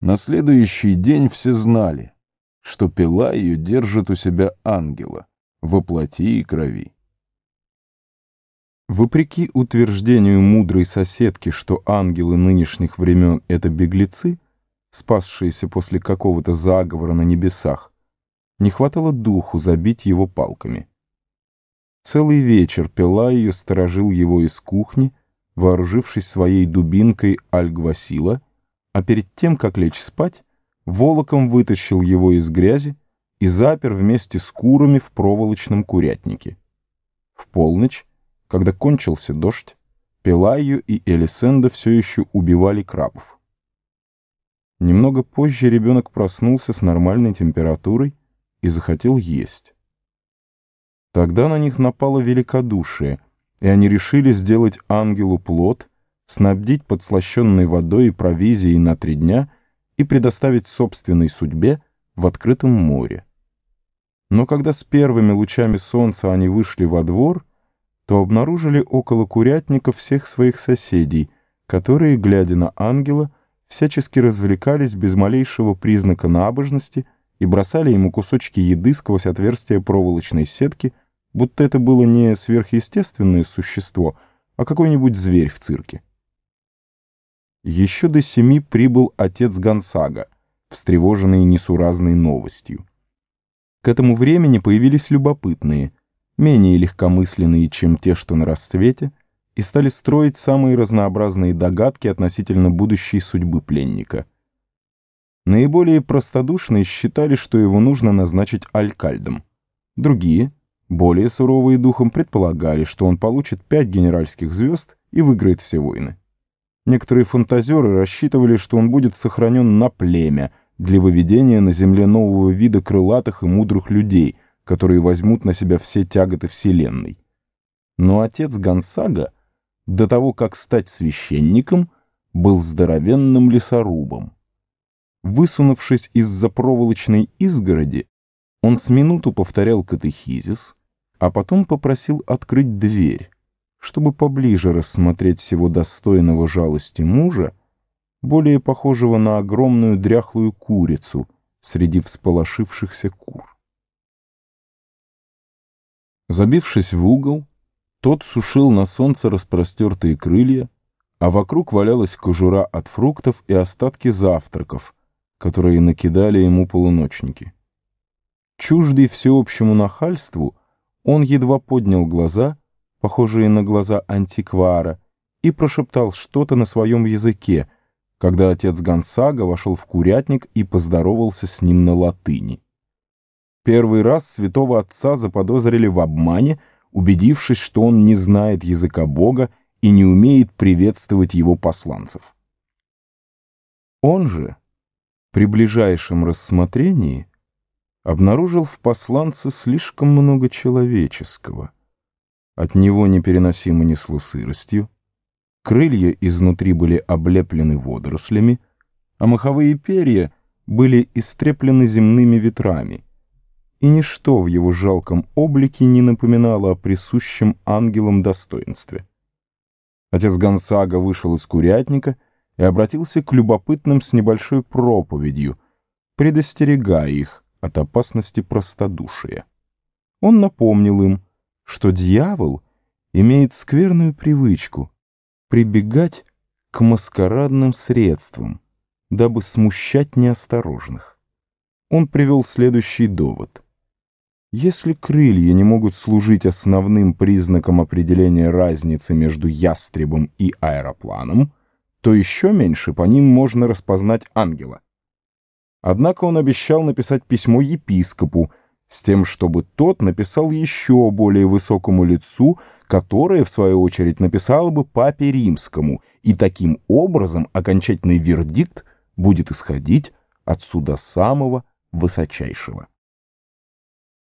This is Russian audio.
На следующий день все знали, что пила ее держит у себя ангела, во плоти и крови. Вопреки утверждению мудрой соседки, что ангелы нынешних времен — это беглецы, спасшиеся после какого-то заговора на небесах, не хватало духу забить его палками. Целый вечер пила ее сторожил его из кухни, вооружившись своей дубинкой Альгвасила, а перед тем, как лечь спать, волоком вытащил его из грязи и запер вместе с курами в проволочном курятнике. В полночь, когда кончился дождь, Пелайю и Элисенда все еще убивали крабов. Немного позже ребенок проснулся с нормальной температурой и захотел есть. Тогда на них напало великодушие, и они решили сделать ангелу плод, снабдить подслащенной водой и провизией на три дня и предоставить собственной судьбе в открытом море. Но когда с первыми лучами солнца они вышли во двор, то обнаружили около курятника всех своих соседей, которые, глядя на ангела, всячески развлекались без малейшего признака набожности и бросали ему кусочки еды сквозь отверстие проволочной сетки, будто это было не сверхъестественное существо, а какой-нибудь зверь в цирке. Еще до семи прибыл отец Гонсага, встревоженный несуразной новостью. К этому времени появились любопытные, менее легкомысленные, чем те, что на расцвете, и стали строить самые разнообразные догадки относительно будущей судьбы пленника. Наиболее простодушные считали, что его нужно назначить алькальдом. Другие, более суровые духом, предполагали, что он получит пять генеральских звезд и выиграет все войны. Некоторые фантазеры рассчитывали, что он будет сохранен на племя для выведения на земле нового вида крылатых и мудрых людей, которые возьмут на себя все тяготы Вселенной. Но отец Гонсага, до того, как стать священником, был здоровенным лесорубом. Высунувшись из-за проволочной изгороди, он с минуту повторял катехизис, а потом попросил открыть дверь чтобы поближе рассмотреть всего достойного жалости мужа, более похожего на огромную дряхлую курицу среди всполошившихся кур. Забившись в угол, тот сушил на солнце распростертые крылья, а вокруг валялась кожура от фруктов и остатки завтраков, которые накидали ему полуночники. Чуждый всеобщему нахальству, он едва поднял глаза — похожие на глаза антиквара, и прошептал что-то на своем языке, когда отец Гонсага вошел в курятник и поздоровался с ним на латыни. Первый раз святого отца заподозрили в обмане, убедившись, что он не знает языка Бога и не умеет приветствовать его посланцев. Он же, при ближайшем рассмотрении, обнаружил в посланце слишком много человеческого — от него непереносимо несло сыростью, крылья изнутри были облеплены водорослями, а маховые перья были истреплены земными ветрами, и ничто в его жалком облике не напоминало о присущем ангелам достоинстве. Отец Гонсага вышел из курятника и обратился к любопытным с небольшой проповедью, предостерегая их от опасности простодушия. Он напомнил им, что дьявол имеет скверную привычку прибегать к маскарадным средствам, дабы смущать неосторожных. Он привел следующий довод. Если крылья не могут служить основным признаком определения разницы между ястребом и аэропланом, то еще меньше по ним можно распознать ангела. Однако он обещал написать письмо епископу, с тем, чтобы тот написал еще более высокому лицу, которое, в свою очередь, написало бы папе римскому, и таким образом окончательный вердикт будет исходить от суда самого высочайшего.